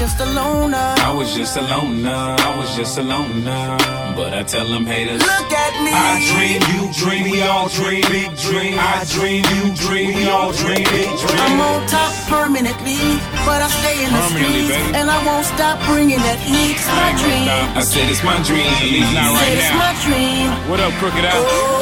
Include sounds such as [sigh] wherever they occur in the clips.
remember I was just a loner. I was just a loner, I was just a loner. But I tell them haters, Look at me. I dream, you dream, we all dream, big dream. I dream, you dream, we all dream, big dream. I'm on top permanently, but I stay in the streets, baby. and I won't stop bringing that heat. It's my dream. I said it's my dream. At least not Said it's my dream. What up, Crooked Out? Oh,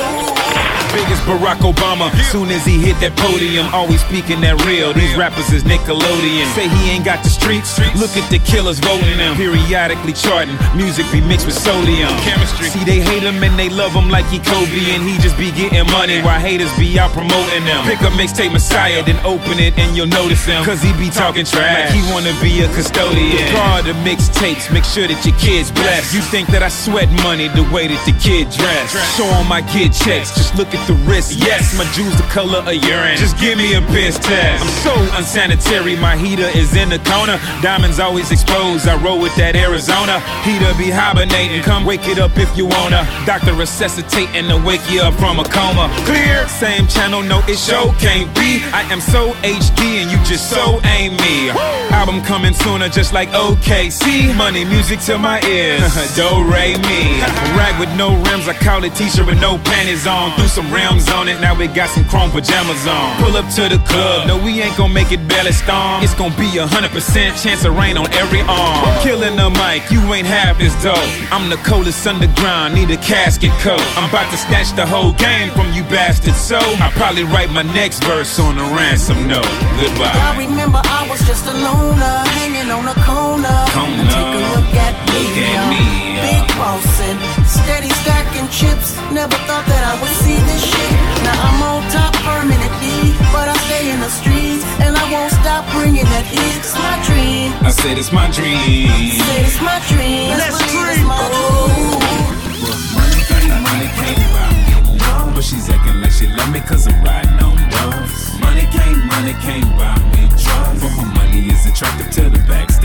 Big as Barack Obama. Soon as he hit that podium, always speaking that real. These rappers is Nickelodeon. Say he ain't got the streets. Look at the killers voting him. Periodically charting. Music be mixed with sodium. Chemistry. See, they hate him and they love him like he Kobe. And he just be getting money while haters be out promoting him. Pick up mixtape Messiah, then open it and you'll notice him. Cause he be talking trash. Like he wanna be a custodian. Guard the mixtapes, make sure that your kids blessed. You think that I sweat money the way that the kid dress. Show 'em I get checks, just look at the wrist. Yes, my jewels the color of urine. Just give me a piss test. I'm so unsanitary, my heater is in the corner. Diamonds always exposed, I roll with that Arizona. Heater be hibernating, come wake it up if you wanna. Doctor resuscitating to wake you up from a coma. Clear, same channel, no it show can't be. I am so HD and you just so ain't me. Album coming sooner, just like OKC. Money, music to my ears. [laughs] Do re mi. [laughs] Rag with no rims, I call it t-shirt with no panties on. Threw some rims on it, now we got some chrome pajamas on. Pull up to the club, no we ain't gonna make it belly storm. It's gonna be a hundred percent chance of rain on every arm. Killing the mic, you ain't half as dope. I'm the coldest underground, need a casket coat. I'm about to snatch the whole game from you bastards, so I probably write my next verse on a ransom note. Goodbye. I remember I was just a loner, hanging on a corner. Corner. Take a look at me, yo. big bossing, steady stacking chips. Never thought that I would see this shit. Now I'm on top permanently, but I stay in the streets, and I won't stop bringing that heat. It's my dream. I said it's my dream. Say it's my dream. Let's my dream. Money can't, money can't buy me love. But she's acting like she love me cause I'm riding on doves. Money can't, money can't buy me trust. But my money is attractive to the backstabbers.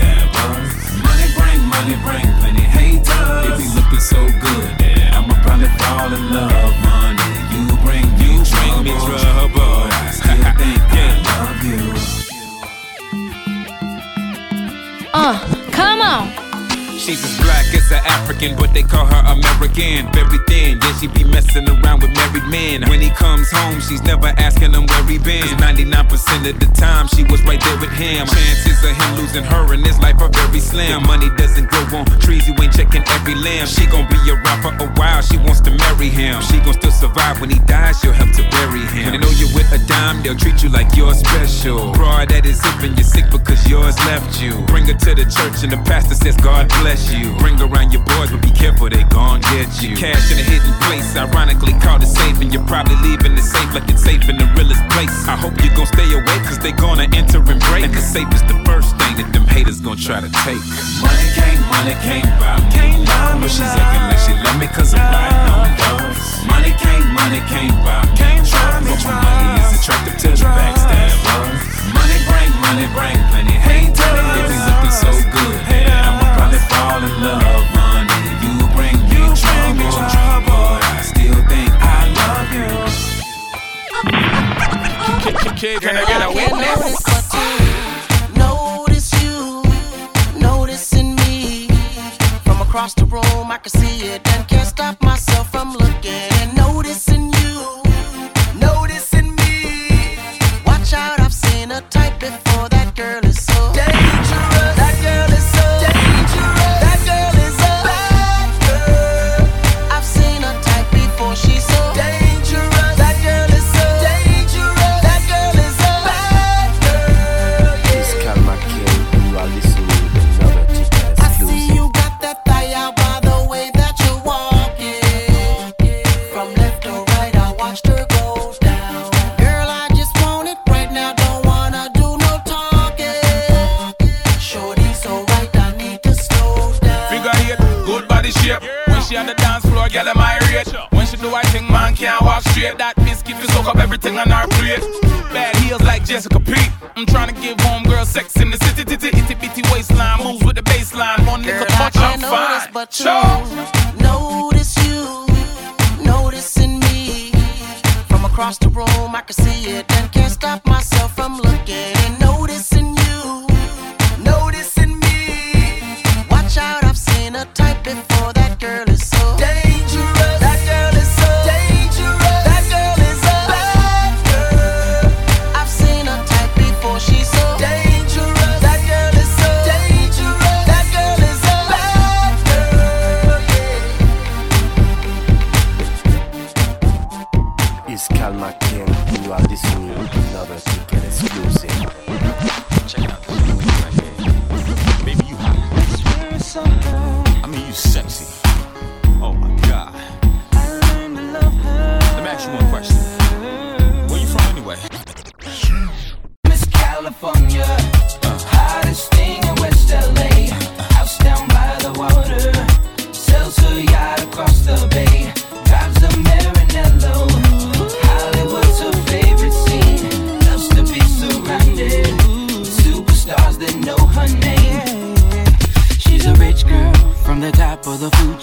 But they call her American. Very yeah, she be messing around with married men. When he comes home, she's never asking him where he been. 'Cause 99% of the time, she was right there with him. Chances of him losing her in his life are very slim. Money doesn't grow on trees, you ain't checking every limb. She gon' be around for a while, she wants to marry him. She gon' still survive when he dies, she'll help to bury him. When they know you're with a dime, they'll treat you like you're special. Broad that is hip and you're sick because yours left you. Bring her to the church and the pastor says, God bless you. Bring around your boys, but be careful, they gon' get you. Cash in a hidden place, ironically called it safe, and you're probably leaving it safe like it's safe in the realest place. I hope you gon' stay away, cause they gonna enter and break. And the safe is the first thing that them haters gon' try to take. Money can't, money can't buy me Can't buy love. me But she's acting like she love me cause I'm riding on doves. Money can't, money can't buy me Can't trust. buy me my money is attractive to the backstabbers. Money bring, money bring plenty haters. If he's looking so good, I'ma probably fall in love. Kid, can I get a witness? notice you, noticing me. From across the room, I can see it and can't stop myself from looking and noticing you, noticing body shape. When she on the dance floor, girl, am I rate? When she do her thing, man can't walk straight. That biscuit to soak up everything on her plate. Bad heels like Jessica Pete. I'm trying to give home girl sex in the city, titty, itty bitty waistline. Moves with the baseline. One I much, I'm notice fine. but Sure. notice you, noticing me. From across the room, I can see it and can't stop myself from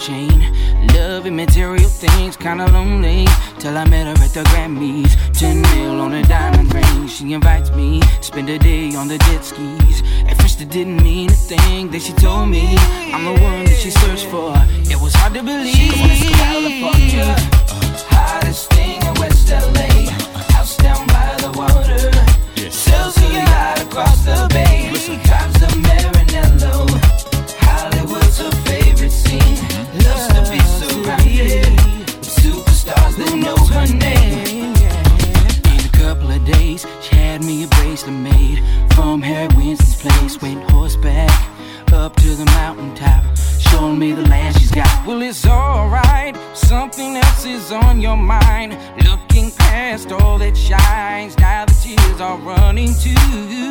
chain. Loving material things, kinda lonely. Till I met her at the Grammys. 10 mil on a diamond ring. She invites me, spend a day on the jet skis. At first, it didn't mean a thing. Then she told me I'm the one that she searched for. It was hard to believe. California, uh, hottest thing in West LA. House down by the water. Else is on your mind. Looking past all that shines, now the tears are running too.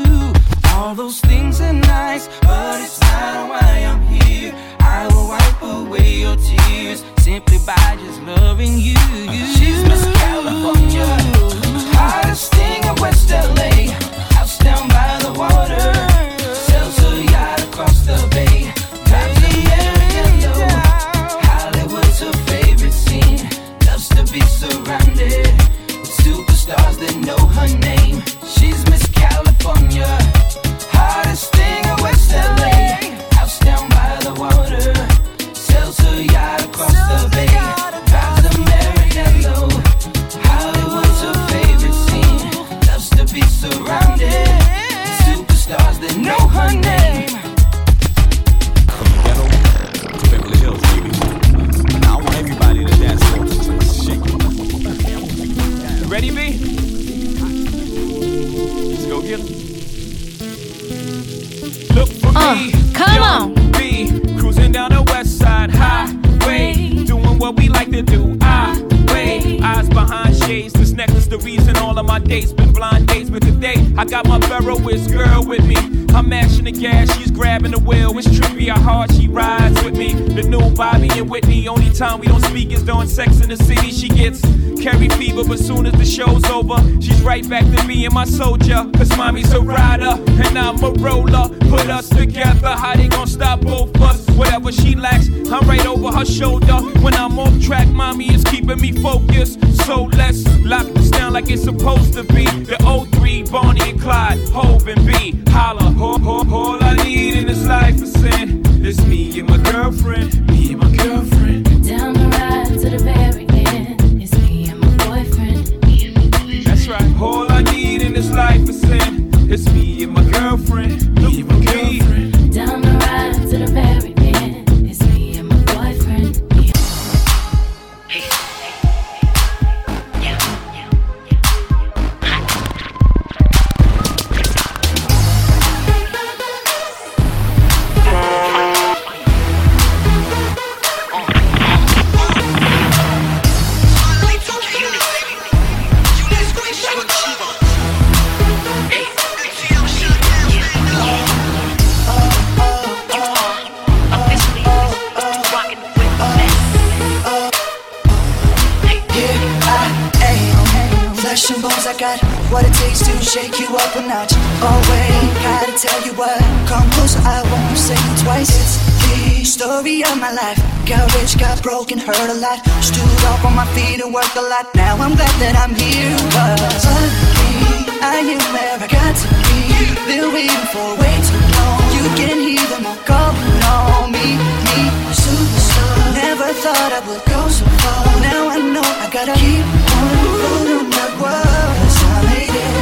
Story of my life. Got rich, got broken, hurt a lot. Stood up on my feet and worked a lot. Now I'm glad that I'm here. Cause luckily, I am where I got to be. Been waiting for way too long. You can hear them all calling on me, me, superstar. Never thought I would go so far. Now I know I gotta keep on moving. Cause I made it.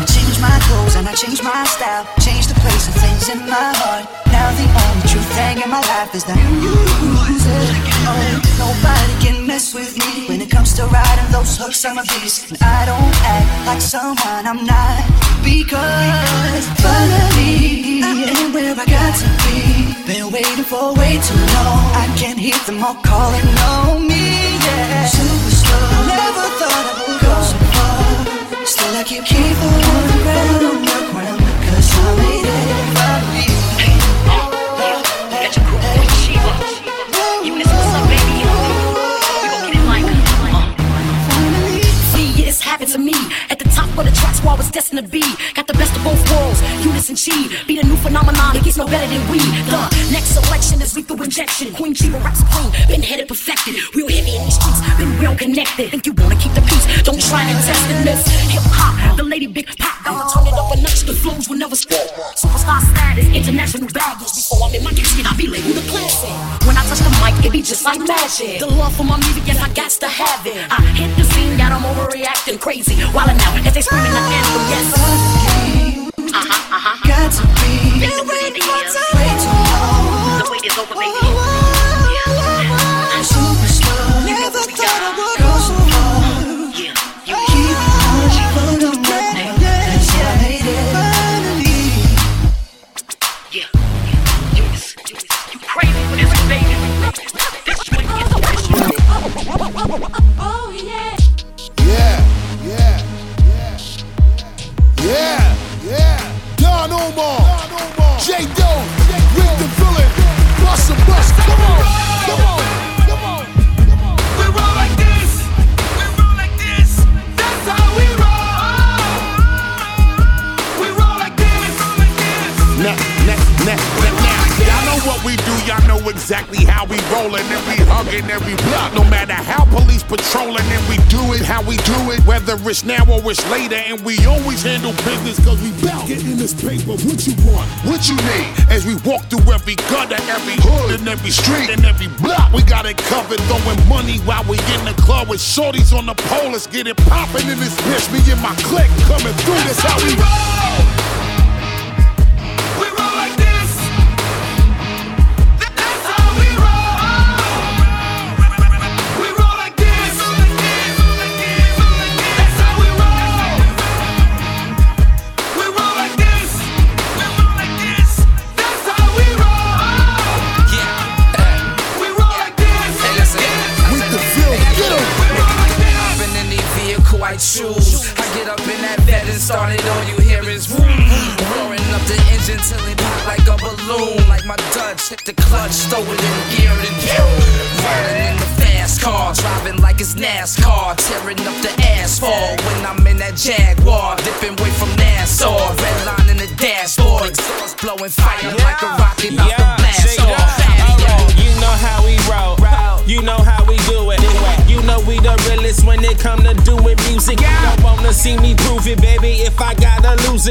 I changed my clothes and I changed my style. Changed the place and things in my heart. Thing in my life is you oh, Nobody can mess with me when it comes to riding those hooks on my beast. And I don't act like someone I'm not because finally I am where I got to be. Been waiting for way too long. I can't hear them all calling on me. Yeah, superstar. Never thought I would go so far. Still I keep keep on the ground the because I made it At the the where I was destined to be. Got the best of both worlds. The Reese and Chi. Be the new phenomenon, it gets no better than we. The next selection is lethal injection. Queen Chiba rap supreme, been headed perfected. Real heavy in these streets, been real connected. Think you wanna keep the peace, don't try and test and miss. Hip hop, the lady big pop, I'ma turn it up a notch, the flows will never stop. Superstar status, international baggage. Before I'm in my casket, I be labeled a classic. When I touch the mic, it be just like magic. The love for my music, yes, I got to have it. I hit the scene, got them overreacting crazy. While out, as they screaming the anthem, yes. Uh-huh, uh-huh. Got to be Been for way too long. The wait is over, baby. It's now or it's later, and we always handle business cause we bout getting this paper. What you want? What you need? As we walk through every gutter, every hood, and every street, and every block, we got it covered, throwing money while we in the club with shorties on the pole. Let's get it poppin' in this bitch. Me and my clique coming through. That's how we roll.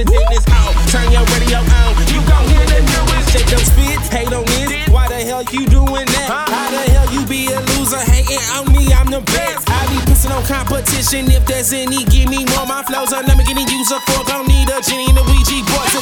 Lose it, out. Turn your radio on. You gon' hear the newest. Shake your spit, hate on this. Why the hell you doing that? How the hell you be a loser hating on me? I'm the best. I be pissing on competition. If there's any, give me more. My flows are never getting used up for. Don't need a genie and a Ouija boy to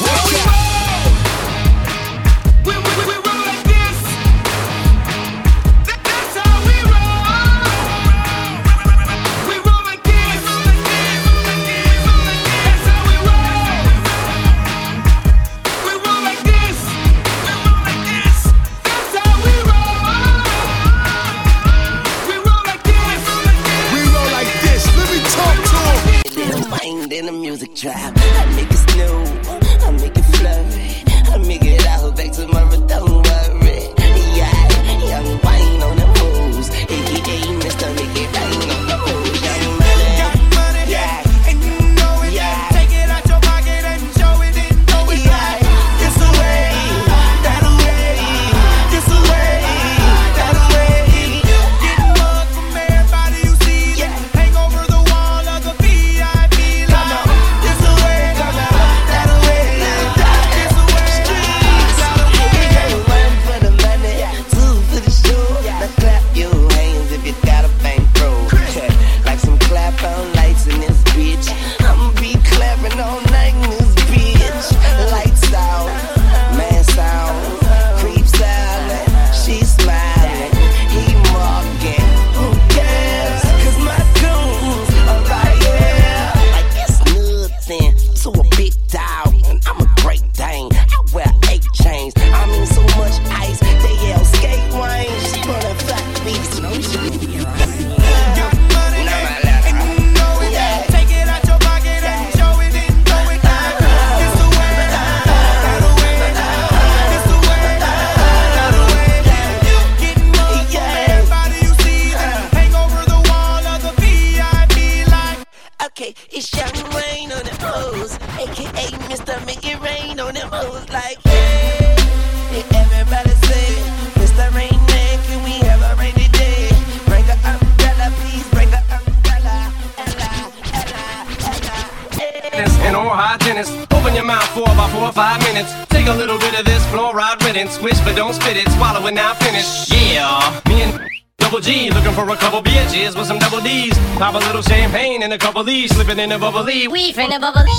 slipping in the bubbly. We finna bubbly.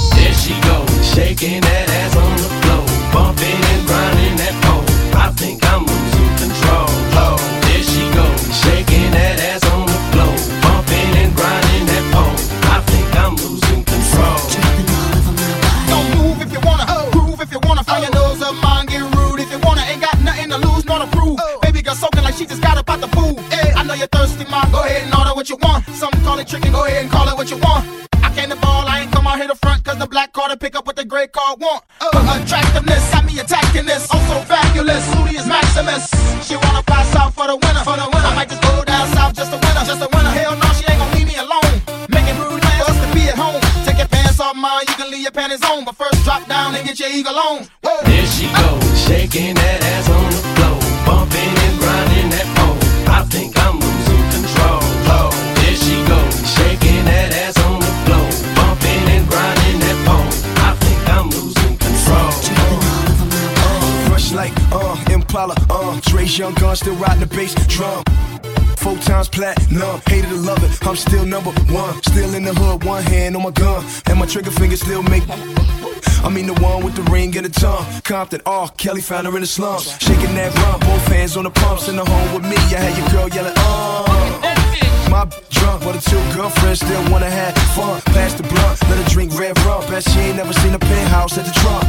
Compton, oh, Kelly found her in the slums. Shaking that rump, both hands on the pumps in the home with me. I had your girl yelling, uh. My b- drunk, but her two girlfriends still wanna have fun. Pass the blunt, let her drink red rum. Bet she ain't never seen a penthouse at the Trump.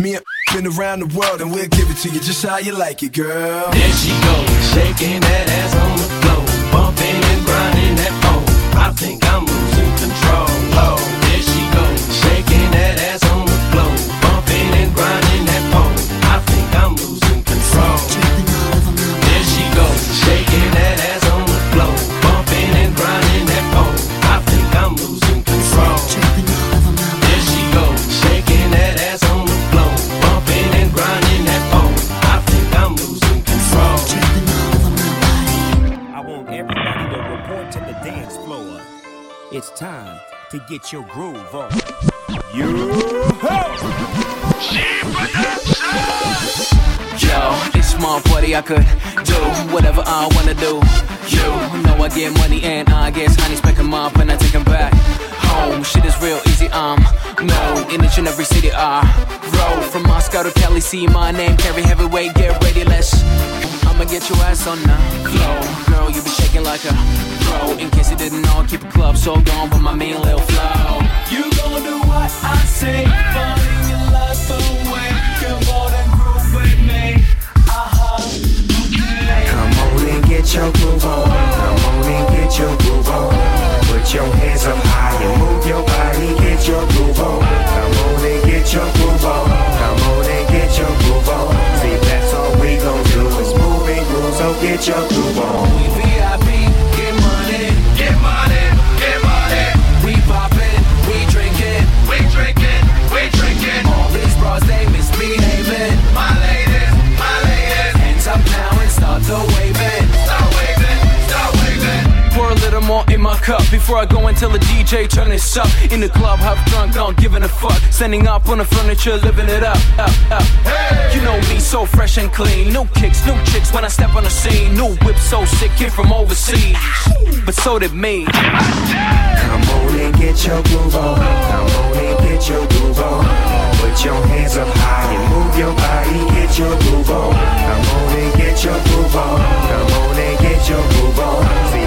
Me and [laughs] been around the world, and we'll give it to you just how you like it, girl. There she goes, shaking that ass on the floor, bumping and grinding that pole. I think I'm losing control. Oh, there she goes, shaking that ass on to get your groove on. Yo, it's small buddy, I could do whatever I wanna do. You know I get money and I guess honey spec 'em up and I take 'em back home. Shit is real easy, I'm known in each and every city I roll. From Moscow to Cali, see my name, carry heavyweight, get ready, get your ass on the floor. Girl, you be shaking like a pro. In case you didn't know, keep a club so gone with my mean little flow. You gon' do what I say, your life away. Come on and groove with me. Uh-huh. Come on and get your groove on. Come on and get your groove on. Put your hands up high and move your body. Get your groove on. Come on and get your get your groove on. Cup before I go and tell the DJ turn this up. In the club, half drunk, don't giving a fuck. Standing up on the furniture, living it up, up, up. You know me, so fresh and clean. New kicks, new chicks when I step on the scene. New whip, so sick, came from overseas. But so did me. Come on and get your groove on. Come on and get your groove on. Put your hands up high and move your body. Get your groove on. Come on and get your groove on. Come on and get your groove on.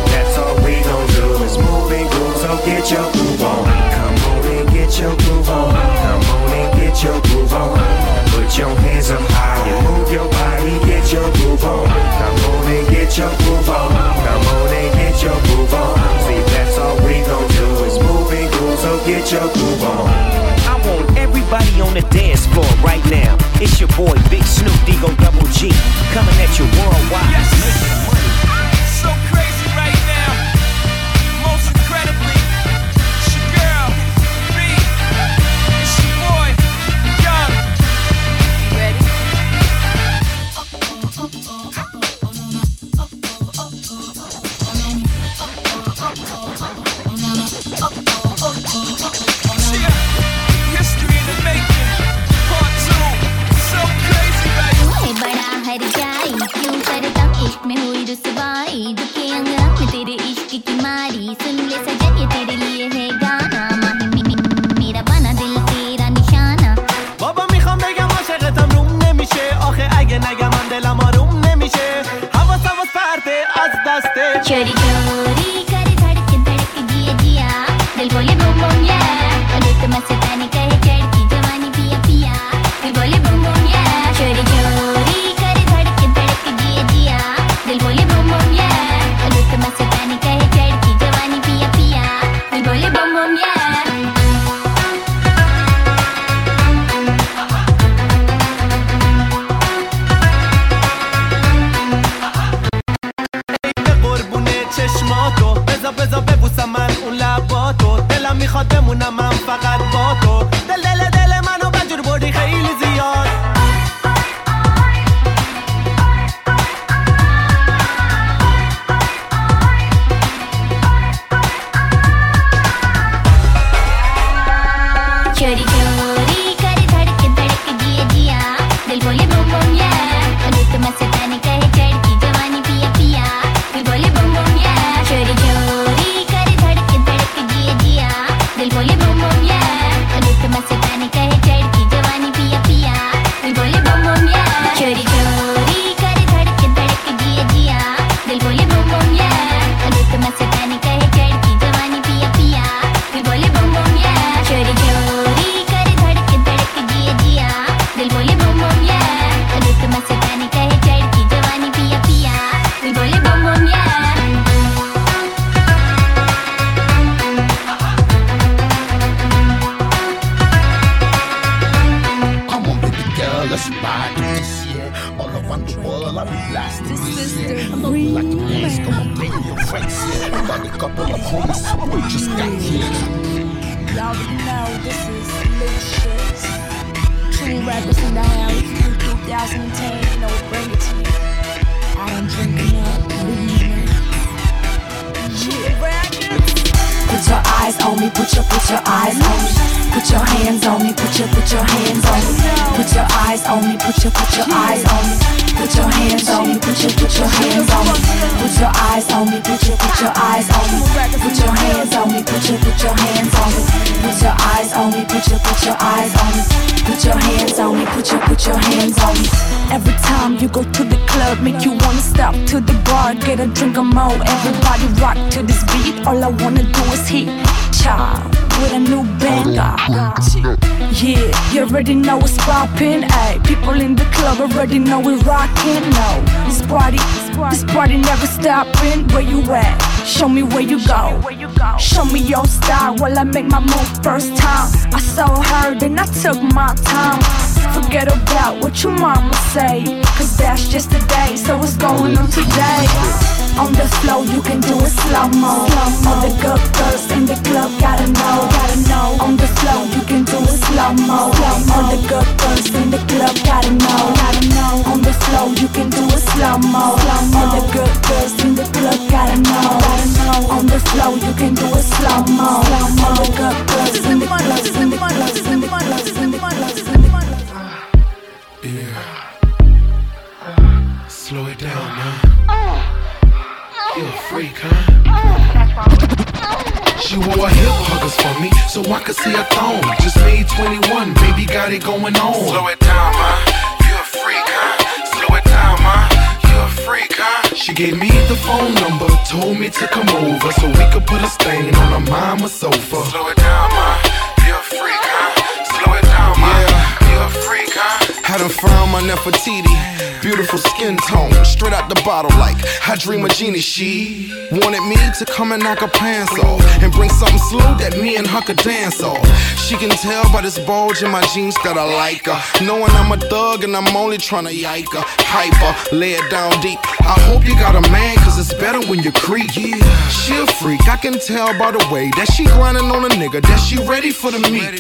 Is move and groove. So get your groove on. Come on and get your groove on. Come on and get your groove on. Put your hands up high and move your body. Get your groove on. Come on and get your groove on. Come on and get your groove on. See, that's all we gon' do is move and groove. So get your groove on. I want everybody on the dance floor right now. It's your boy Big Snoop Digo Double G coming at you worldwide. Making money. So crazy security your put your eyes on me. Put your hands on me, put your put your hands on me. Put your eyes on me, put your put your eyes on me. Put your hands on me, put your put your hands on me. Every time you go to the club, make you wanna stop to the bar, get a drink or more. Everybody rock to this beat. All I wanna do is hit child with a new banger. Yeah, you already know it's poppin'. Ayy, people in the club already know we rockin'. No, this party, this party never stoppin'. Where you at? Show me where you go. Show me your style while I make my move first time. I saw her, then I took my time. Forget about what your mama say, cause that's just a day. So what's going on today? On the floor, you can do it slow mo. All the good girls in the club gotta know, gotta know. On the floor, you can do it slow mo. All the good girls in the club gotta know, gotta know. On the floor, you can do it slow mo. All the good girls in the club gotta know, gotta know. On the floor, you can do it slow mo. All the good girls in the club, in the club, in the club, You a freak, huh? She wore hip huggers for me, so I could see her thong. Just made 21, baby got it going on. Slow it down, man. You a freak, huh? Slow it down, man. You a freak, huh? She gave me the phone number, told me to come over so we could put a stain on her mama sofa. Slow it down, man. You a freak, huh? Slow it down, man. You a freak, huh? Had her found my Nefertiti. Beautiful skin tone, straight out the bottle like I dream a genie. She wanted me to come and knock her pants off and bring something slow that me and her could dance off. She can tell by this bulge in my jeans that I like her. Knowing I'm a thug and I'm only trying to yike her. Hype her, lay it down deep. I hope you got a man, cause it's better when you creep. Yeah, she a freak, I can tell by the way that she grinding on a nigga, that she ready for the meat.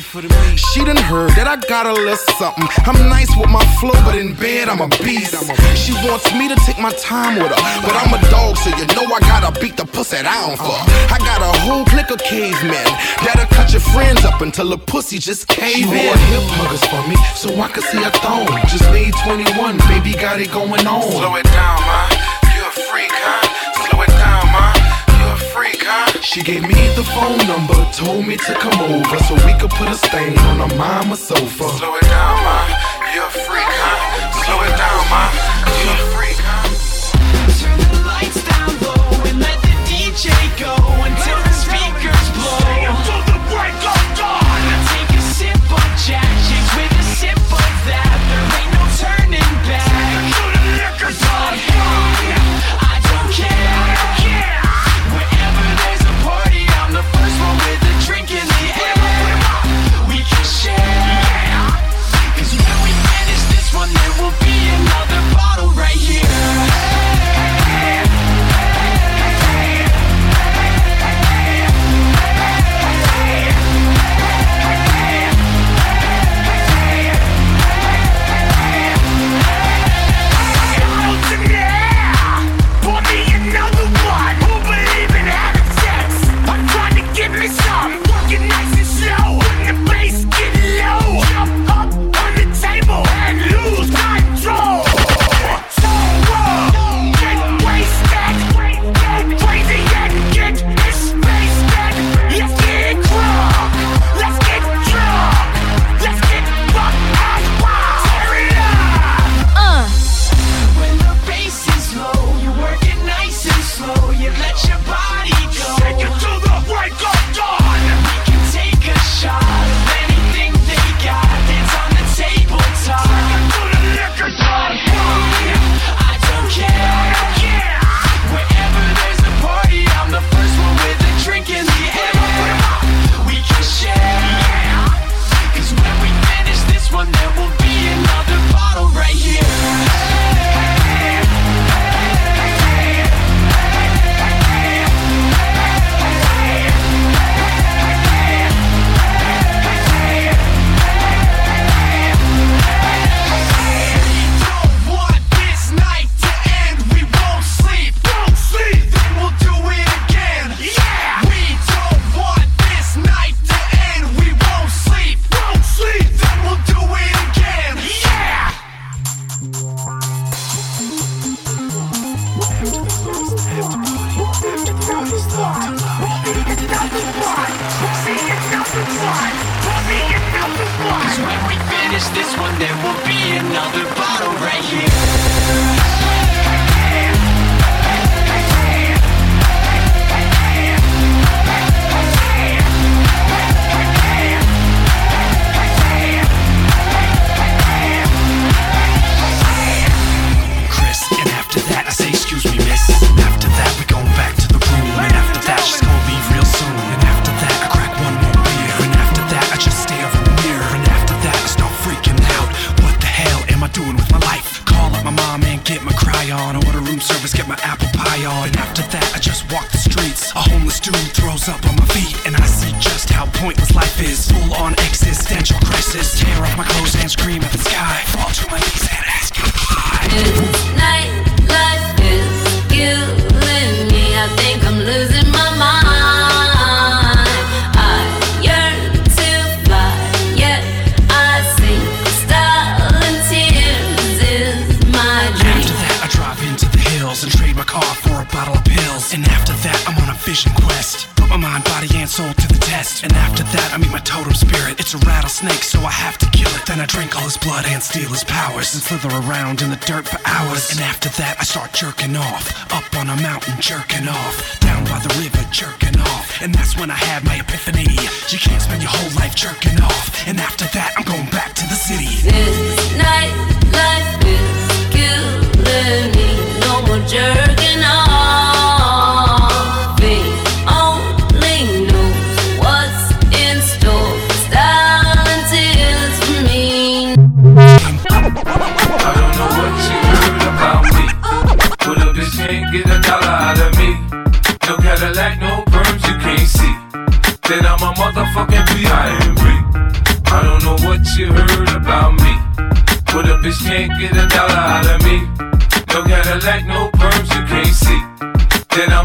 She done heard that I got a little something. I'm nice with my flow, but in bed I'm a beast. She wants me to take my time with her, but I'm a dog, so you know I gotta beat the pussy down for her. I got a whole clique of cavemen that'll cut your friends up until the pussy just cave She wore in. hip huggers for me, so I could see her thong. Just made 21, baby got it going on. Slow it down, ma. You a freak, huh? Slow it down, ma. You a freak, huh? She gave me the phone number, told me to come over so we could put a stain on her mama's sofa. Slow it down, ma. You a freak? Slow it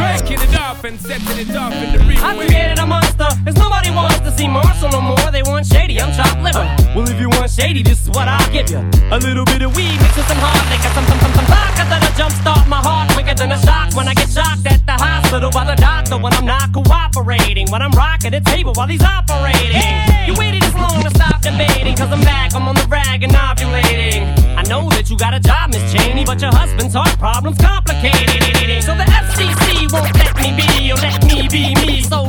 Breaking it up and setting it up in the real I created a monster, cause nobody wants to see Marshall no more. They want shady, I'm chopped liver. Well, if you want shady, this is what I'll give you. A little bit of weed mixed with some hard liquor, some, some, some, some vodka that'll jumpstart my heart quicker than a shock when I get shocked at the hospital by the doctor when I'm not cooperating. When I'm rocking the table while he's operating. You waited this long to stop debating, cause I'm back, I'm on the rag and ovulating. Know that you got a job, Miss Cheney, but your husband's heart problem's complicated. So the FCC won't let me be, or let me be me. So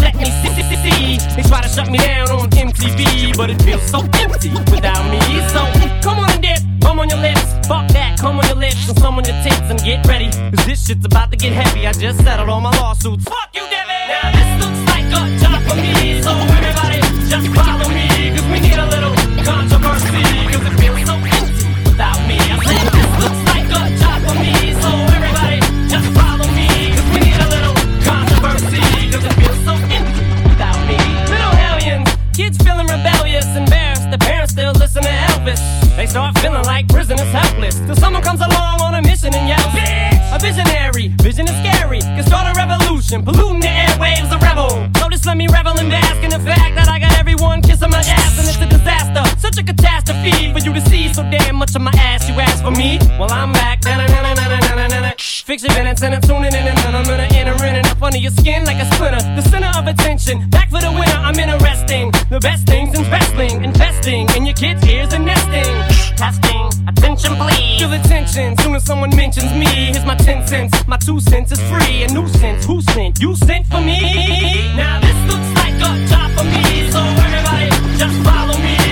let me see, see, see. They try to shut me down on MTV, but it feels so empty without me. So come on and dip, come on your lips. Fuck that, come on your lips and some on your tits and get ready. Cause this shit's about to get heavy. I just settled all my lawsuits. Fuck you, Debbie! Now this looks like a job for me. So everybody just follow me. Cause we need a little controversy. Cause it feels so They start feeling like prisoners helpless. Till someone comes along on a mission and yells, Bitch! A visionary, vision is scary. Can start a revolution, polluting the airwaves, a rebel. Just let me revel and bask in the fact that I got everyone kissing my ass and it's a disaster. Such a catastrophe for you to see so damn much of my ass. You ask for me? Well, I'm back. Fix your minutes and I'm tuning in and I'm gonna enter in and up under your skin like a splinter. The center of attention, back for the winner. I'm interesting. The best things in wrestling, investing in your kids' ears and nesting testing. Attention, please. Feel attention soon as someone mentions me. Here's my ten cents. My two cents is free. A nuisance. Who sent? You sent for me. Now this looks like a job for me. So everybody, just follow me.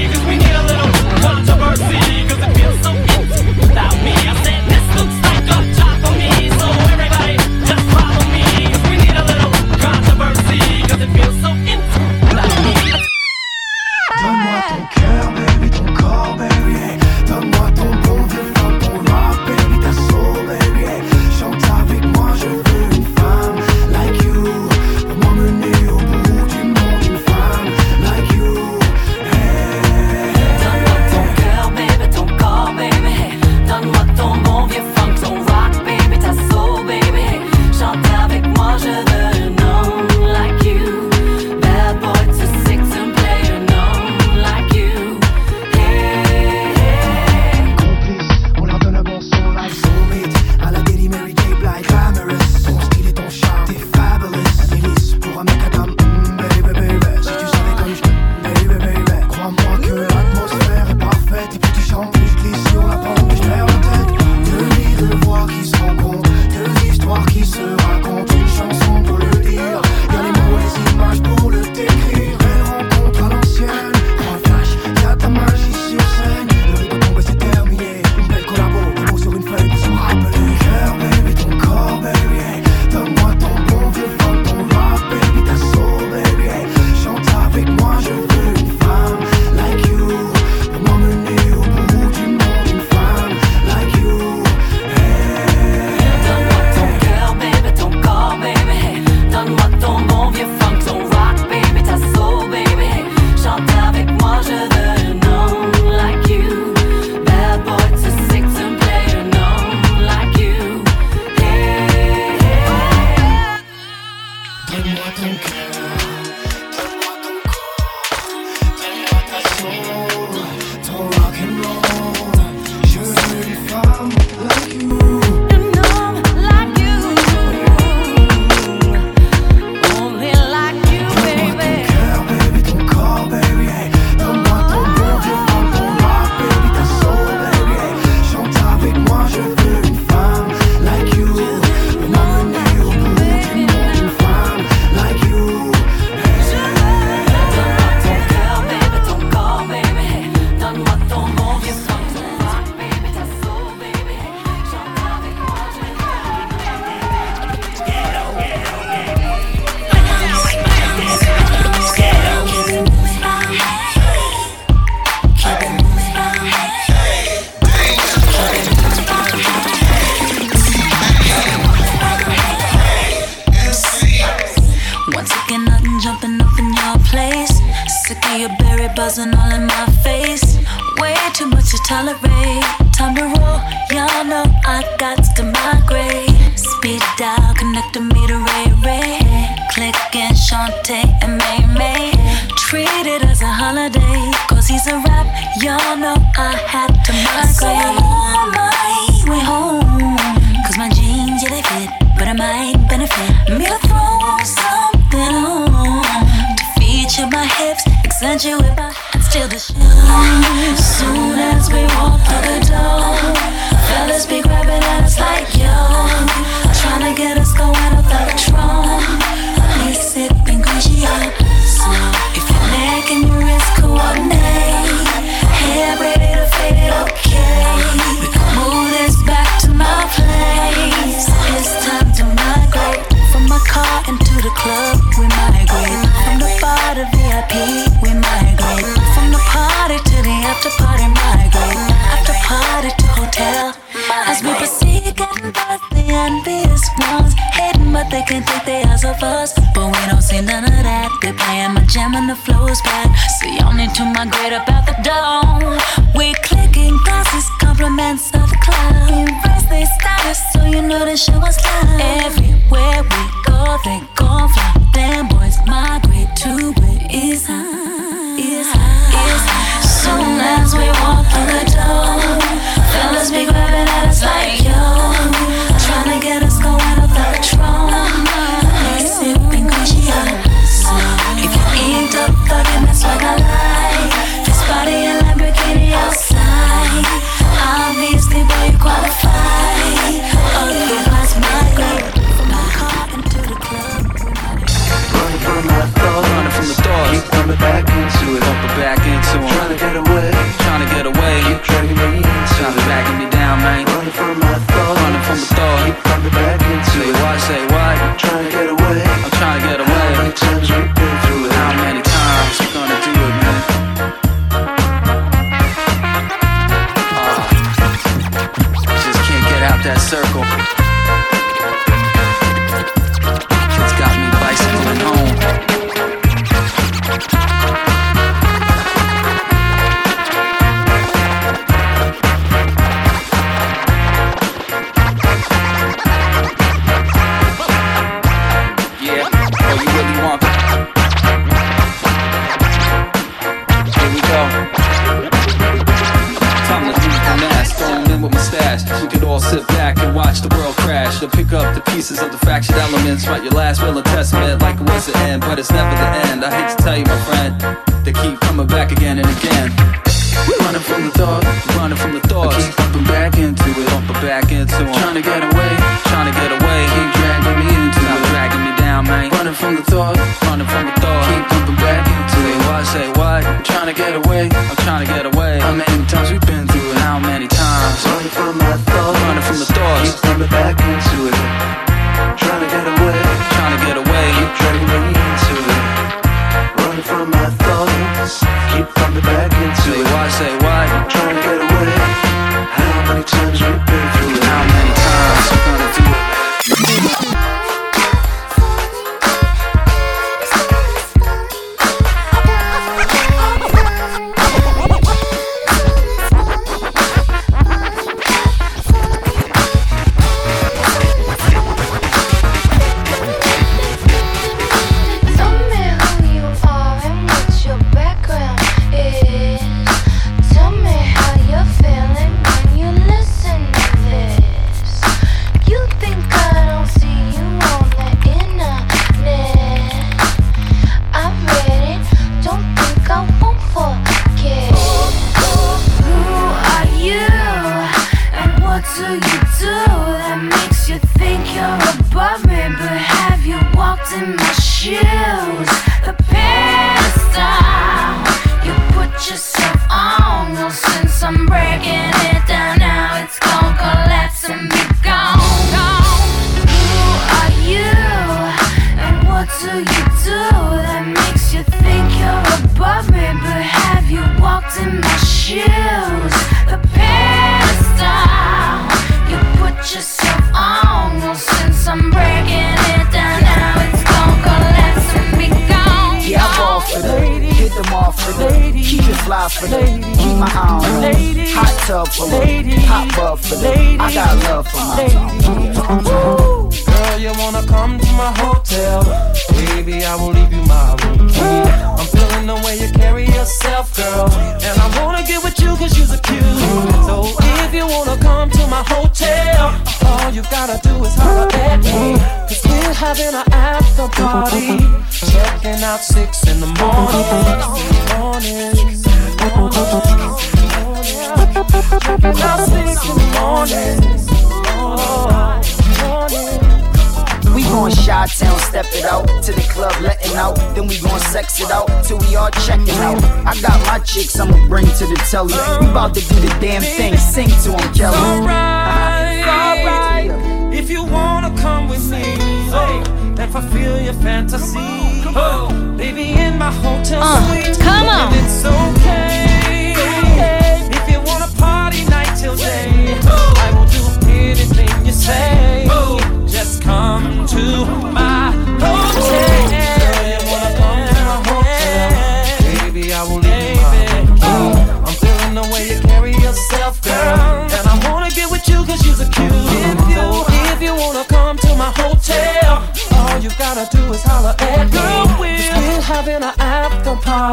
I am a gem and the flow's bad. See y'all need to migrate up out the dome. We're clicking glasses, compliments of the cloud. Embrace their status, so you know the show was live. Everywhere we go, they gon' fly. Them boys migrate to it is high. Is high. Is high. Soon as we walk through the door, fellas be grabbing at us like yo. dragging me Trying to me down, man Running from my thoughts. Running from me back into Say what, say what? I'm trying to get away. I'm trying to get away. How many times we gonna do it, man? Ah. Just can't get out that circle.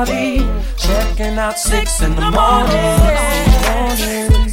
Party. Checking out six in the morning. morning.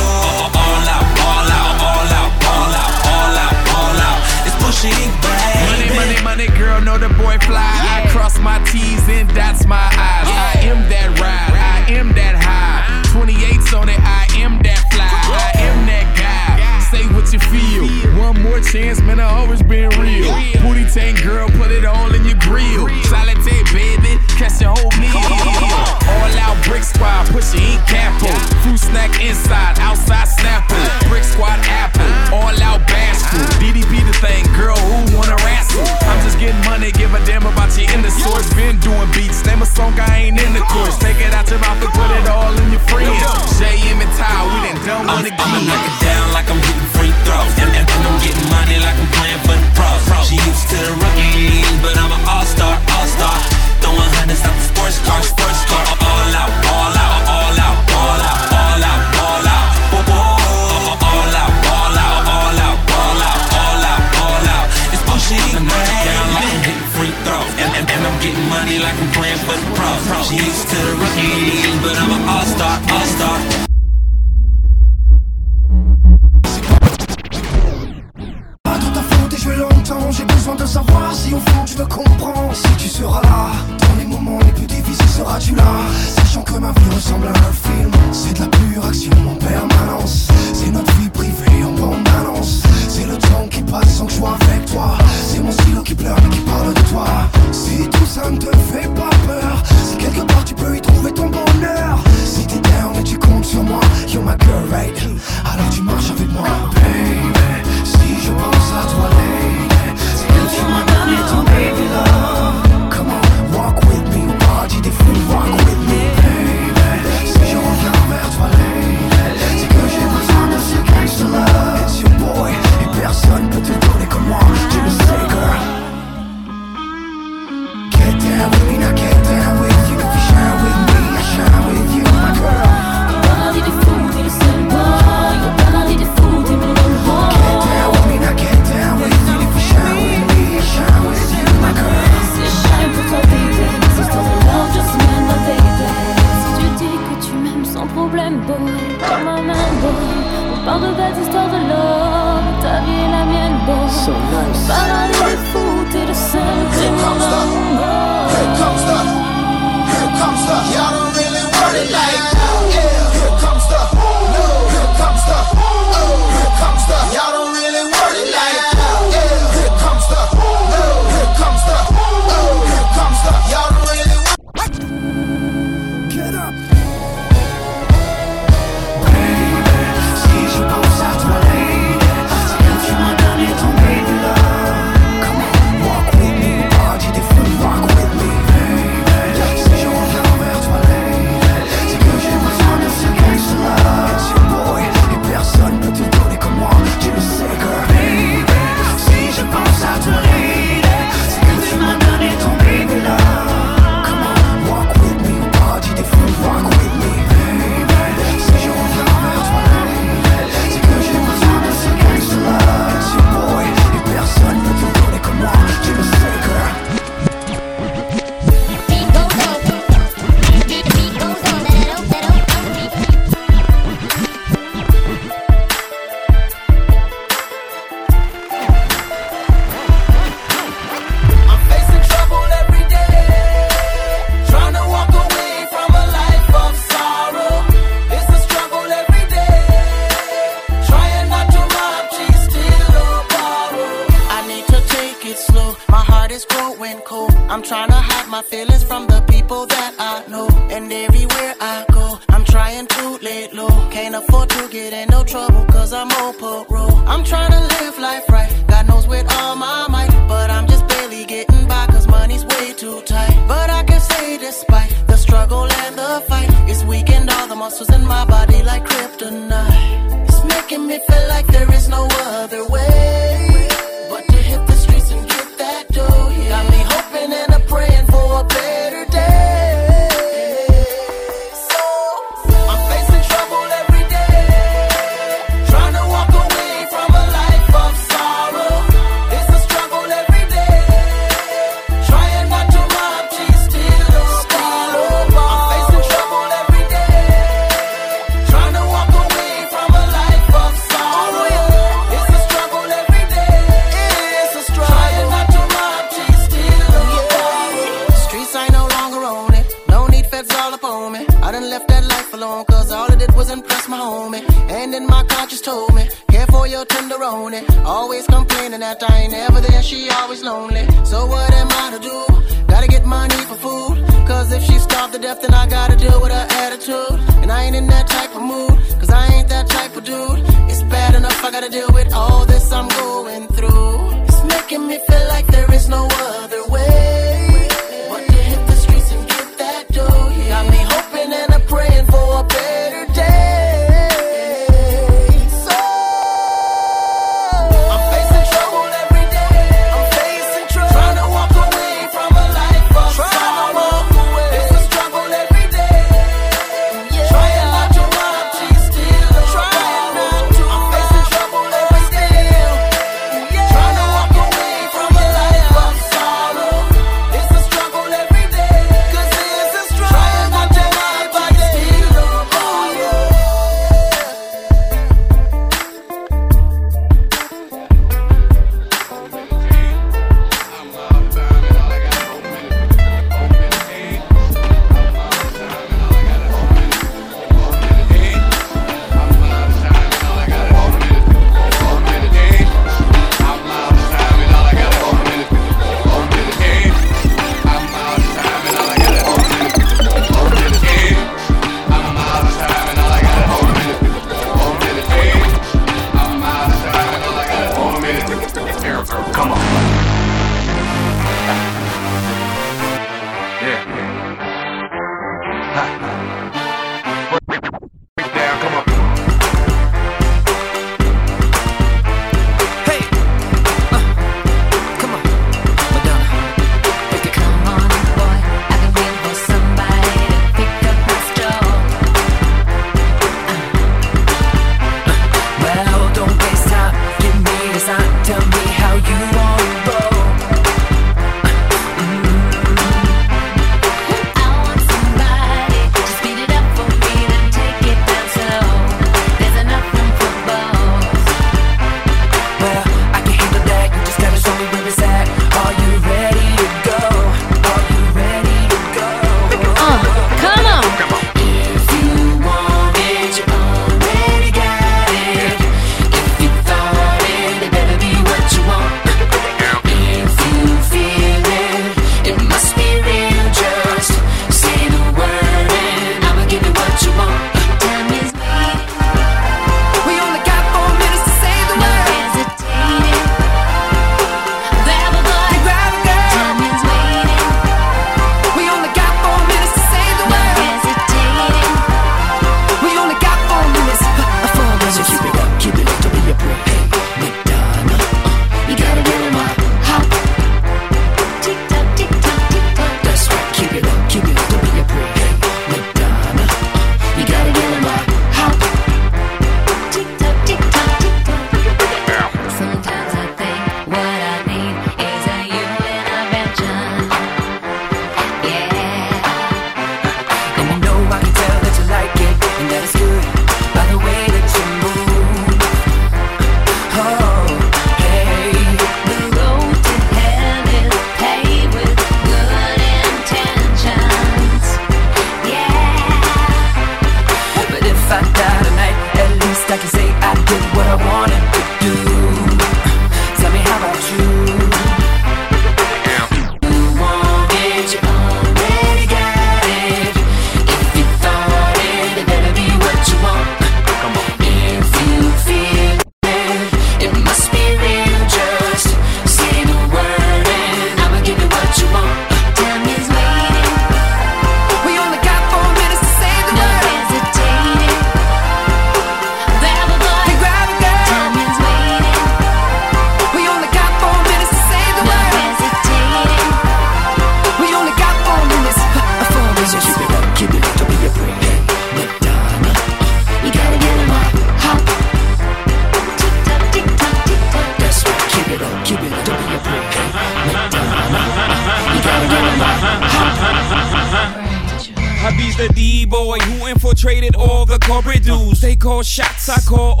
They call shots, I call.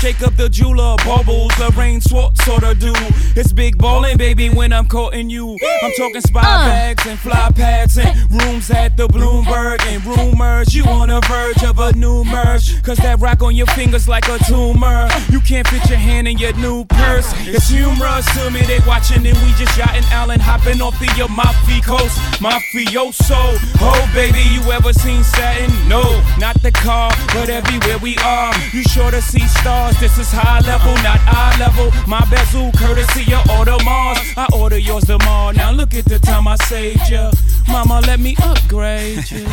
Jacob the jeweler, bubbles, Lorraine Schwartz sort of do. It's big ballin', baby, when I'm courting you. I'm talking spy uh. bags and fly pads and rooms at the Bloomberg and rumors. You on the verge of a new merge. Cause that rock on your fingers like a tumor. You can't fit your hand in your new purse. It's humorous to me, they watching and we just yachting Allen, hopping off the Amalfi Coast. Mafioso, oh baby, you ever seen Saturn? No, not the car, but everywhere we are. You sure to see stars, this is high level, not eye level. My bezel, courtesy of Audemars. I order yours tomorrow. Now look at the time I saved ya. Mama, let me upgrade you.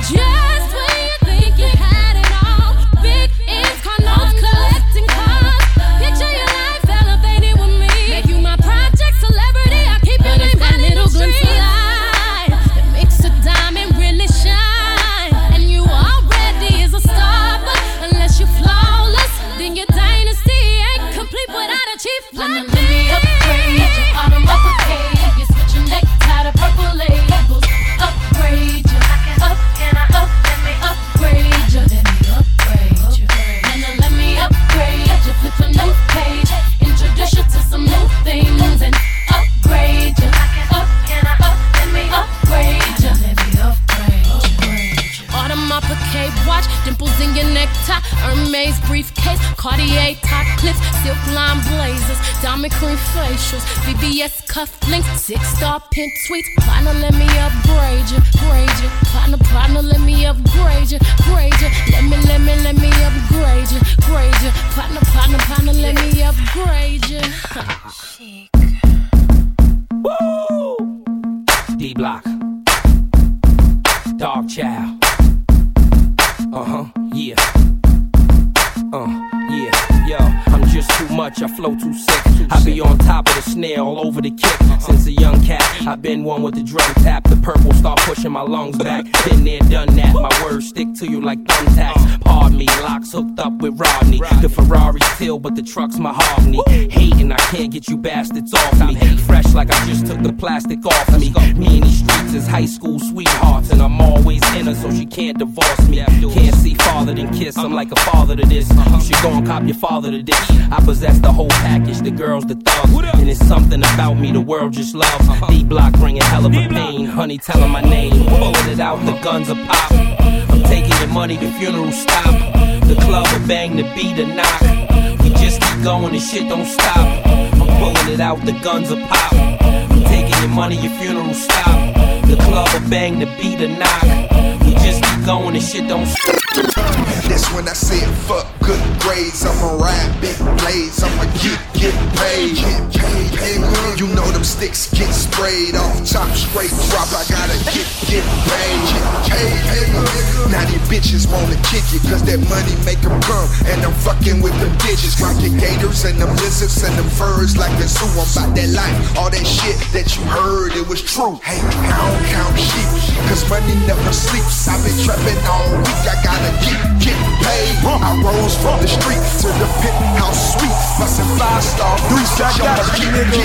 Just when you think you had Hermes briefcase, Cartier top clips, silk line blazers, diamond cream facials, VVS cufflinks, six star pimp suites. Partner, let me upgrade you, grade you. Partner, partner, let me upgrade you, grade you. Let me, let me, let me upgrade you, grade you. Partner, partner, partner, let me upgrade you. D Block. Dog Chow. Uh huh, I flow too sick. I be on top of the snare, all over the kick. Since a young cat, I've been one with the drum tap. The purple start pushing my lungs back. Been there, done that. My words stick to you like thumbtacks. Pardon me, LOX hooked up with Rodney. The Ferrari's still, but the truck's my mahogany. Hating, I can't get you bastards off me. Fresh like I just took the plastic off me. Me in these streets is high school sweethearts, and I'm always in her, so she can't divorce me. Can't see farther than kiss. I'm like a father to this. You should go and cop your father to this. I possess the whole package. The girls, the thugs, and it's something about me the world just loves. D Block bringing hell of a pain. Honey, tell her my name. Pulling it out, the guns are pop. I'm taking your money, the funeral stop. The club will bang, the beat a knock. We just keep going, the shit don't stop. I'm pulling it out, the guns are pop. I'm taking your money, your funeral stop. The club will bang, the beat a knock. We just keep going, the shit don't stop. That's when I said fuck good grades. I'ma ride big blades. I'ma get get paid. Get paid. You know them sticks get sprayed off top straight drop. I gotta get get paid. Get paid. Now these bitches wanna kick it cause that money make 'em come. And I'm fucking with them digits. Rockin' gators and them lizards and them furs like the zoo. I'm about that life. All that shit that you heard, it was true. Hey, I don't count sheep. Cause money never sleeps. I've been trapping all week. I gotta get get paid. I rose from the street to the penthouse suite. Bustin' five star Deuce, I got you, nigga.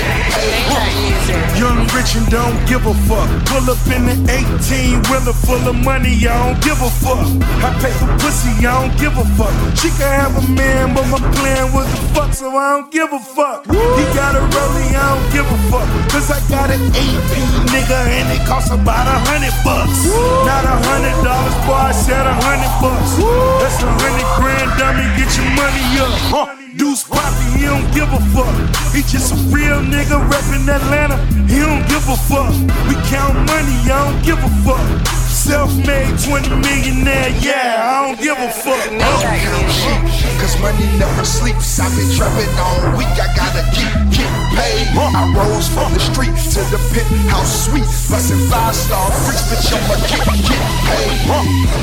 Young, rich, and don't give a fuck. Pull up in the 18 wheeler full of money, I don't give a fuck. I pay for pussy, I don't give a fuck. She can have a man, but my plan was to fuck, so I don't give a fuck. He got a rollie, I don't give a fuck. Cause I got an AP, nigga, and it costs about a hundred bucks. Not a hundred dollars, boy, I said a hundred bucks. That's a hundred grand, dummy, get your money up. Huh. Deuce Poppi, he don't give a fuck. He just a real nigga reppin' Atlanta. He don't give a fuck. We count money, I don't give a fuck. Self-made 20 millionaire, yeah, I don't give a fuck. Cause money never sleeps. I've been trapping all week. I gotta keep get paid. I rose from the street to the penthouse suite. Bustin' five star freaks, bitch. I'ma get get paid.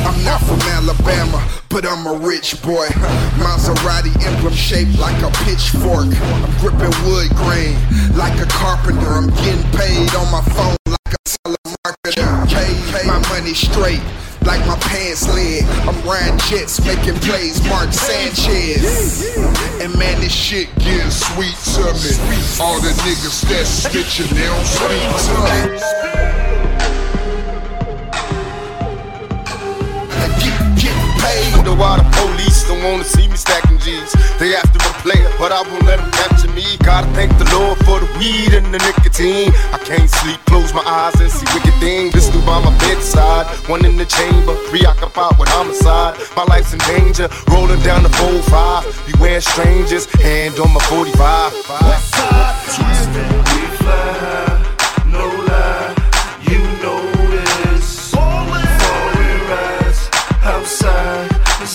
I'm not from Alabama, but I'm a rich boy. Maserati emblem shaped like a pitchfork. I'm gripping wood grain like a carpenter. I'm getting paid on my phone a. Pay my money straight. Like my pants leg, I'm riding jets, making plays, Mark Sanchez. And man, this shit getting sweet to me. All the niggas that snitching, they don't speak to me. Wonder why the police don't wanna see me stacking G's. They after a player, but I won't let them capture me. Gotta thank the Lord for the weed and the nicotine. I can't sleep, close my eyes and see wicked things. Pistol by my bedside, one in the chamber, preoccupied with homicide. My life's in danger, rolling down the 4-5. Beware strangers, hand on my 45. We fly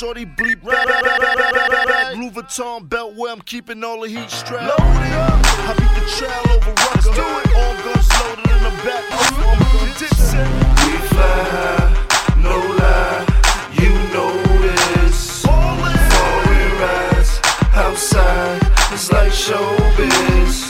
shorty bleep. Rap, rap, rap, rap, rap, rap, rap. Louis Vuitton belt where I'm keeping all the heat strapped. Load it up. I beat the trail over Rucker. Do it. All guns loaded in the back. Oh, I'm gonna. We fly high, no lie, you know this. Foreign rides outside, it's like showbiz.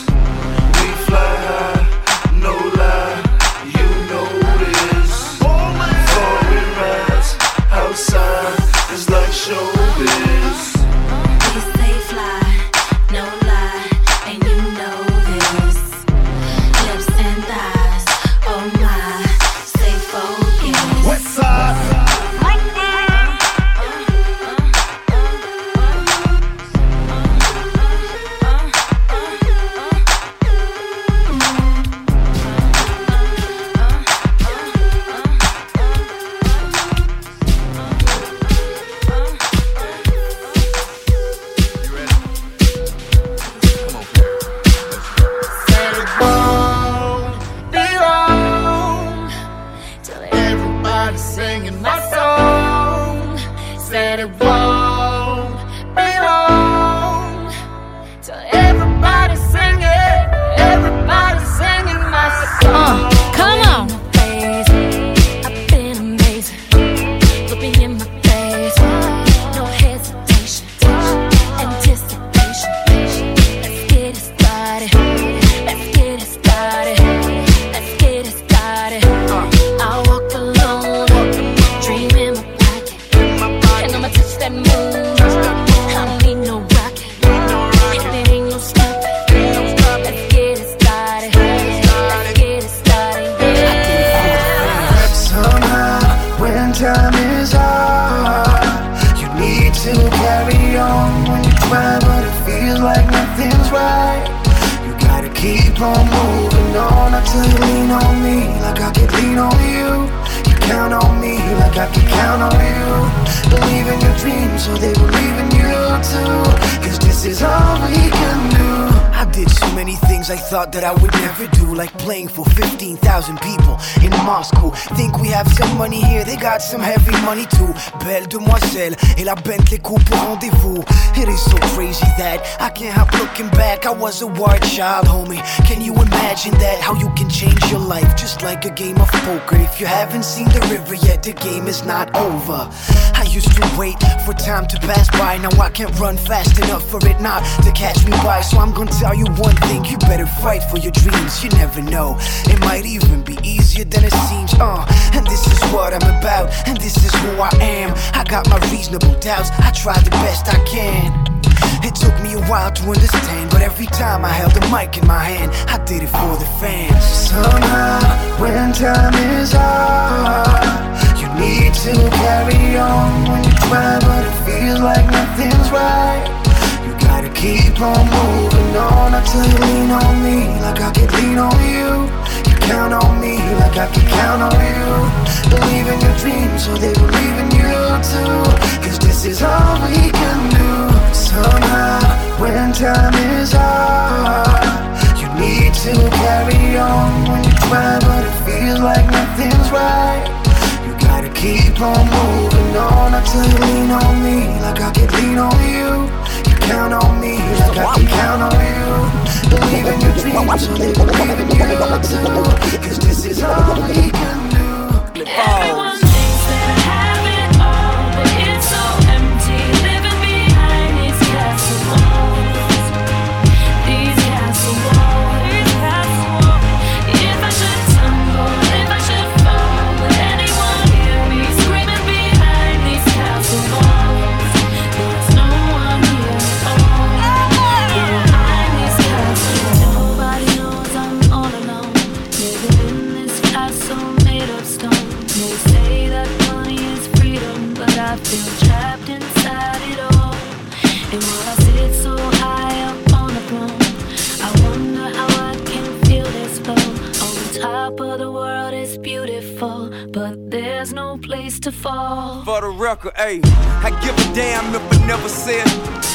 Game is not over. I used to wait for time to pass by. Now I can't run fast enough for it not to catch me by. So I'm gonna tell you one thing you better fight for your dreams. You never know, it might even be easier than it seems. Uh, and this is what I'm about, and this is who I am. I got my reasonable doubts, I try the best I can. It took me a while to understand, but every time I held the mic in my hand, I did it for the fans. Somehow, when time is need to carry on when you try, but it feels like nothing's right. You gotta keep on moving on until you lean on me, like I can lean on you. You count on me, like I can count on you. Believe in your dreams, so they believe in you too. Cause this is all we can do. Somehow, when time is hard, you need to carry on when you try, but it feels like nothing's right keep on moving on until you lean on me like I can lean on you. You count on me like I can count on you. Believe in your dreams, believe in you too. Cause this is all we can do. Oh. To fall. For the record, ayy, I give a damn if I never said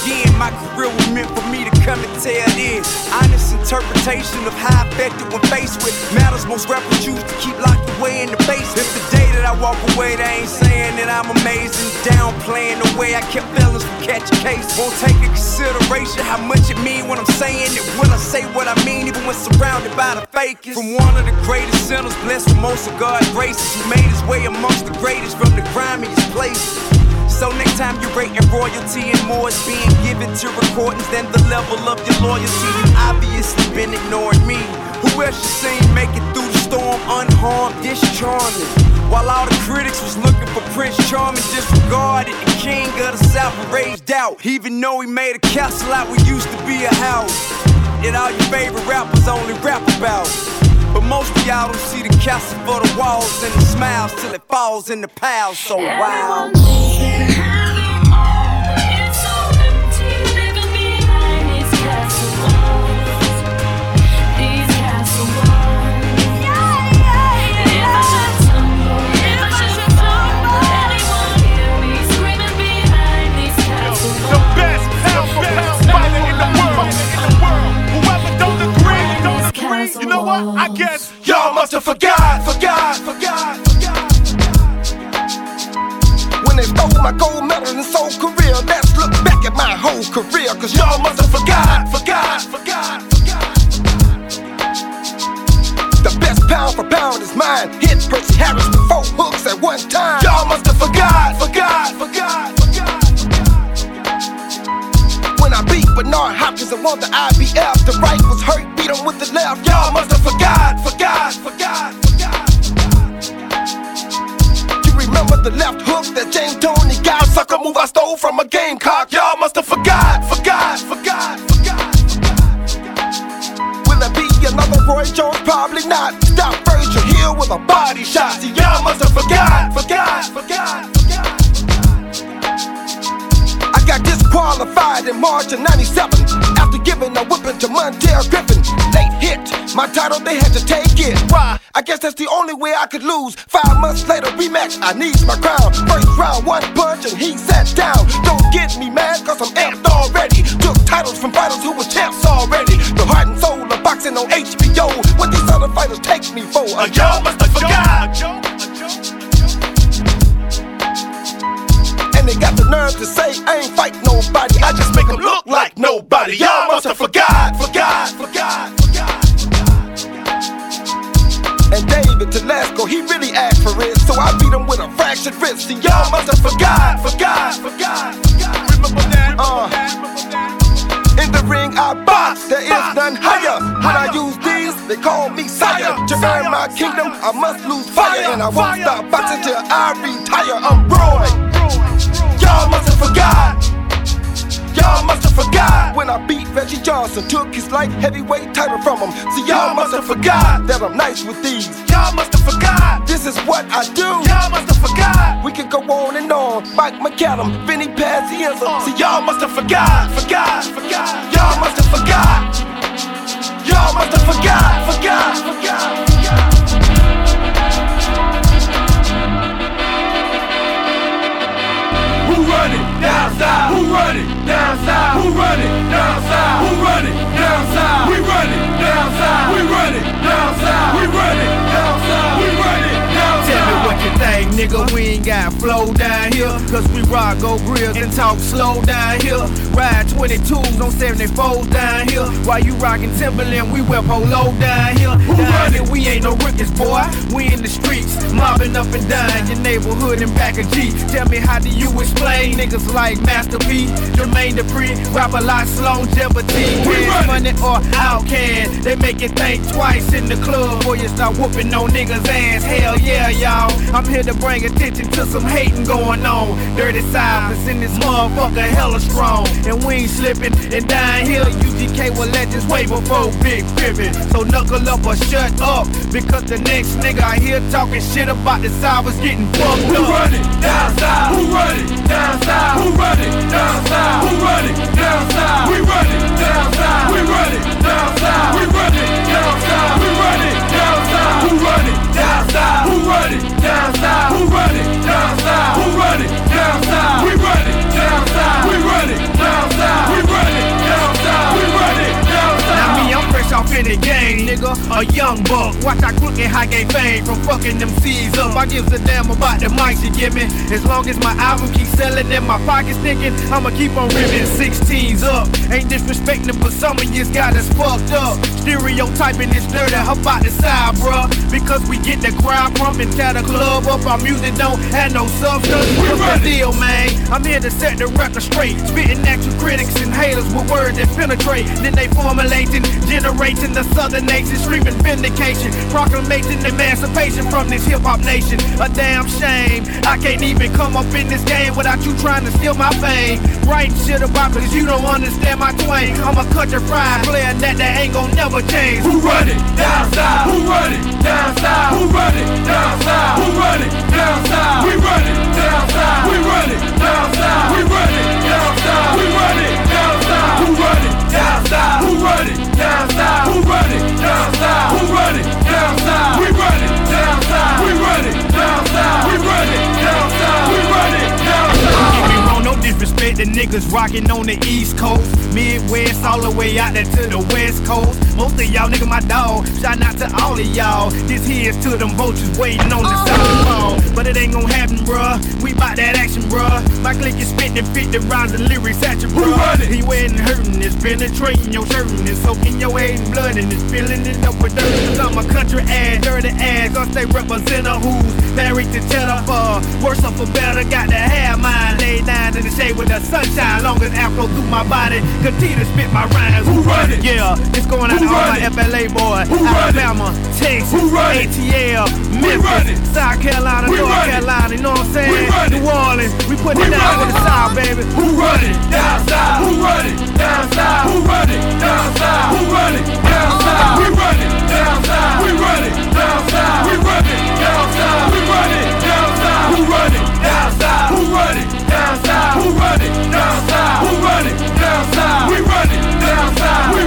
again. My career was meant for me to come and tell it. Honest interpretation of how effective when faced with matters most rappers choose to keep locked away in the basement. If the day that I walk away, they ain't saying that I'm amazing. Downplaying the way I kept feelings from catching case. Won't take in consideration how much it mean when I'm saying it. When I say what I mean, even when surrounded by the fakest. From one of the greatest sinners, blessed with most of God's graces, who made his way amongst the greatest from the grimiest places. So next time you're rating royalty and more is being given to recordings than the level of your loyalty. You obviously been ignoring me. Who else you seen make it through the storm unharmed, discharming? While all the critics was looking for Prince Charming, disregarded the king of the south and raged out. Even though he made a castle out what used to be a house. That all your favorite rappers only rap about. But most of y'all don't see the castle for the walls and the smiles till it falls in the piles. So wow. You know what? I guess y'all must have forgot, forgot, forgot. When they stole my gold medal and soul career, let's look back at my whole career, cause y'all must have forgot, forgot, forgot, forgot. The best pound for pound is mine. Hit Percy Harris with four hooks at one time. Y'all must have forgot, forgot, forgot, forgot. When I beat Bernard Hopkins and won the IBF, the right was hurt, beat him with the left. Y'all must have forgot, forgot, forgot, remember the left hook that James Toney got? Sucker move I stole from a gamecock. Y'all must have forgot, forgot, forgot, forgot. Will it be another Roy Jones? Probably not. Stop Virgil Hill with a body shot. See, y'all must have forgot, forgot, forgot, forgot. Got disqualified in March of 97 after giving a whipping to Montel Griffin. Late hit, my title, they had to take it. Why? I guess that's the only way I could lose. Five months later, rematch, I need my crown. First round, one punch, and he sat down. Don't get me mad, cause I'm amped already. Took titles from fighters who were champs already. The heart and soul of boxing on HBO. What these other fighters take me for? A Y'all must have forgot. And they got the nerve to say I ain't fight nobody. I just make them look like nobody. Y'all must have forgot, forgot, forgot, forgot. And David Telesco, he really asked for it, so I beat him with a fractured wrist. See, y'all must have forgot, forgot, forgot, forgot. Remember that? Uh, in the ring, I box. There is none higher. When I use these, they call me sire. To earn my kingdom, I must lose fire, and I won't stop boxing till I retire. I'm Roy. Y'all must have forgot. Y'all must have forgot when I beat Reggie Johnson, took his light heavyweight title from him. So y'all must have forgot that I'm nice with these. Y'all must have forgot. This is what I do. Y'all must have forgot. We can go on and on. Mike McCallum, Vinny Pazienza. Uh. So y'all must have forgot, forgot, forgot. Y'all must have forgot. Y'all must have forgot, forgot, forgot, down south? Who run it down south? Who run it down south? Who run it down south? We run it down south. We run it down south. We run it nigga. We ain't got flow down here. Cause we rock go grills and talk slow down here. Ride 22s on 74s down here. While you rockin' Timberland, we wear polo down here. Who Down here, we ain't no rookies, boy. We in the streets, mobbing up and down your neighborhood and back of G. Tell me, how do you explain niggas like Master P, Jermaine Dupri, Rap-A-Lot, longevity? Cash money or OutKast. They make you think twice in the club Boy, you start whooping on niggas' ass. Hell yeah, y'all. I'm here to bring attention to some hating going on. Dirty silence in this motherfucker hella strong. And we ain't slipping. And down here, UGK were legends way before Big Pimpin'. So knuckle up or shut up. Because the next nigga I hear talking shit about the side was getting fucked Who up. run it down south? Who run it down south? Who run it down south? Who run it down south? We run it down south. We run it down south. We run it down south. We run it down south. Who run it down south? Who run it down south? Who run it in the game, nigga. A young buck. Watch I crooked high game fame from fucking them C's up. I gives a damn about the mics you give me. As long as my album keeps selling and my pockets thinking, I'ma keep on ripping 16s up. Ain't disrespecting, but some of yous got us fucked up. Stereotyping is dirty, how about the side, bruh? Because we get the crowd pumping, tear the club up. Our music don't have no substance. What's the deal, man? I'm here to set the record straight. Spitting at you critics and haters with words that penetrate. Then they formulate formulating, generating the southern nation, screaming vindication, proclamating emancipation from this hip hop nation. A damn shame. I can't even come up in this game without you trying to steal my fame. Writing shit about me 'cause you don't understand my twang. I'm a country fried player that that ain't gon' never change. Who run it down south? Who run it down south? Who run it down south? Who run it down south? We run it down south. We run it down south. We run it down south. We run it down south. Who run it down south? Who run it down? Who run it down? Who run it down? We run it down. We run it down. We run it disrespect the niggas rocking on the East Coast. Midwest, all the way out there to the West Coast. Most of y'all nigga my dog. Shout out to all of y'all. This here's to them vultures waiting on the south wall. But it ain't gon' happen, bruh. We bout that action, bruh. My click is spitting 50 rhymes and lyrics at you, bruh. He waiting hurting, it's penetrating your shirt and it's soaking your head in blood and it's filling it up with dirt. Cause I'm a country ass, dirty ass. Cause they represent a who's married to cheddar for worse or for better. Got to have mine laid down in the shade with the sunshine. Long as afro through my body, continue to spit my rhymes. Who run it? Yeah, it's going out to all my FLA boys. Alabama, Texas, Who ATL, Memphis, South Carolina, we North Carolina. You know what I'm saying? New Orleans, we put it down with the side, baby. Who run it? Down south. Who run it? Down south. Who run it? Down south. Who run it? Down south. We run it. Down south. We run it. Down south. We run it. Down south. We run it. Down south. Who run it? Down south. Who run it? down south. Who run it down south? Who run it down south? We run it down south. We